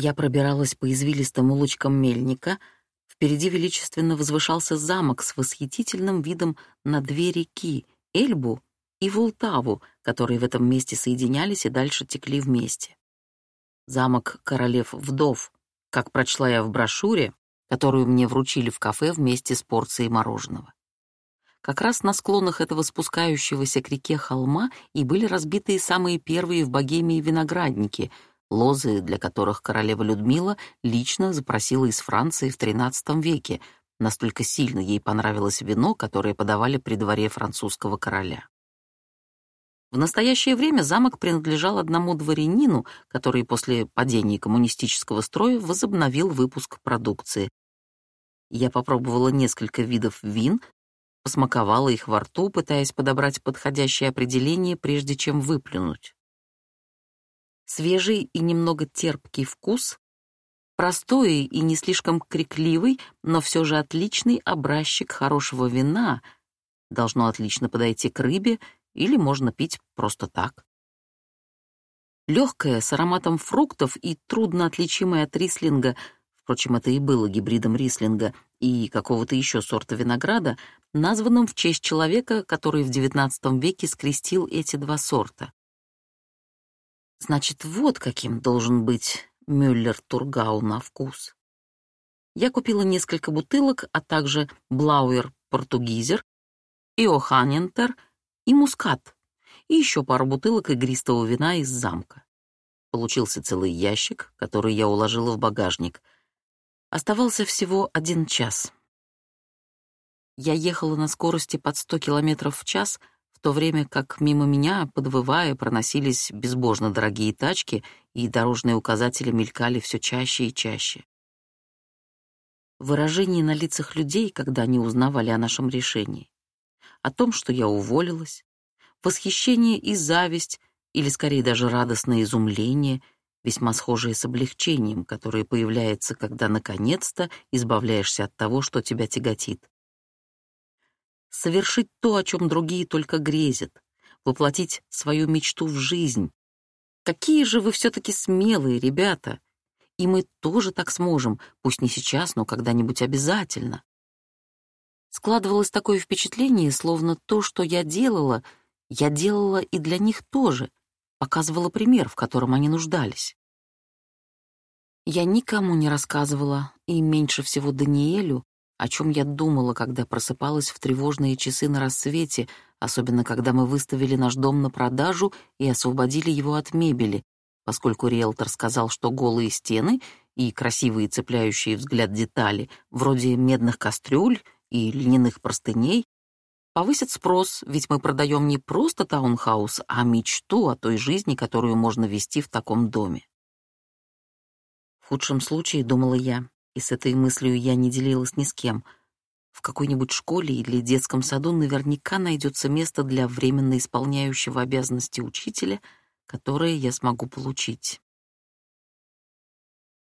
Я пробиралась по извилистым улочкам Мельника. Впереди величественно возвышался замок с восхитительным видом на две реки — Эльбу и Волтаву, которые в этом месте соединялись и дальше текли вместе. Замок королев-вдов, как прочла я в брошюре, которую мне вручили в кафе вместе с порцией мороженого. Как раз на склонах этого спускающегося к реке холма и были разбиты самые первые в Богемии виноградники, лозы для которых королева Людмила лично запросила из Франции в XIII веке, настолько сильно ей понравилось вино, которое подавали при дворе французского короля. В настоящее время замок принадлежал одному дворянину, который после падения коммунистического строя возобновил выпуск продукции. Я попробовала несколько видов вин, посмаковала их во рту, пытаясь подобрать подходящее определение, прежде чем выплюнуть. Свежий и немного терпкий вкус, простой и не слишком крикливый, но все же отличный образчик хорошего вина должно отлично подойти к рыбе или можно пить просто так. Легкое, с ароматом фруктов и трудно отличимое от рислинга, впрочем, это и было гибридом рислинга и какого-то еще сорта винограда, названным в честь человека, который в XIX веке скрестил эти два сорта. Значит, вот каким должен быть Мюллер-Тургау на вкус. Я купила несколько бутылок, а также Блауэр Португизер, Иоханентер и Мускат, и еще пару бутылок игристого вина из замка. Получился целый ящик, который я уложила в багажник. Оставался всего один час. Я ехала на скорости под 100 км в час — в то время как мимо меня, подвывая, проносились безбожно дорогие тачки, и дорожные указатели мелькали все чаще и чаще. Выражение на лицах людей, когда они узнавали о нашем решении, о том, что я уволилась, восхищение и зависть, или скорее даже радостное изумление, весьма схожие с облегчением, которое появляется, когда наконец-то избавляешься от того, что тебя тяготит совершить то, о чем другие только грезят, воплотить свою мечту в жизнь. Какие же вы все-таки смелые, ребята! И мы тоже так сможем, пусть не сейчас, но когда-нибудь обязательно. Складывалось такое впечатление, словно то, что я делала, я делала и для них тоже, показывала пример, в котором они нуждались. Я никому не рассказывала, и меньше всего Даниэлю, о чем я думала, когда просыпалась в тревожные часы на рассвете, особенно когда мы выставили наш дом на продажу и освободили его от мебели, поскольку риэлтор сказал, что голые стены и красивые цепляющие взгляд детали, вроде медных кастрюль и льняных простыней, повысят спрос, ведь мы продаем не просто таунхаус, а мечту о той жизни, которую можно вести в таком доме. В худшем случае, думала я, и с этой мыслью я не делилась ни с кем. В какой-нибудь школе или детском саду наверняка найдется место для временно исполняющего обязанности учителя, которое я смогу получить.